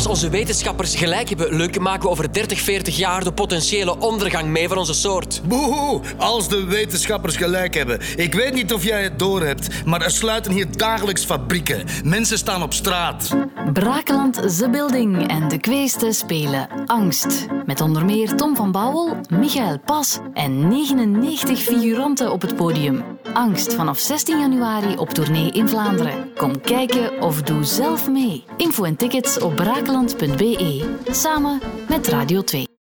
Als onze wetenschappers gelijk hebben, Luc, maken we over 30, 40 jaar de potentiële ondergang mee van onze soort. Boe, als de wetenschappers gelijk hebben. Ik weet niet of jij het doorhebt, maar er sluiten hier dagelijks fabrieken. Mensen staan op straat. Brakeland The Building en de Kweesten spelen Angst. Met onder meer Tom van Bouwel, Michael Pas en 99 figuranten op het podium. Angst vanaf 16 januari op tournee in Vlaanderen. Kom kijken of doe zelf mee. Info en tickets op brakeland.be. Samen met Radio 2.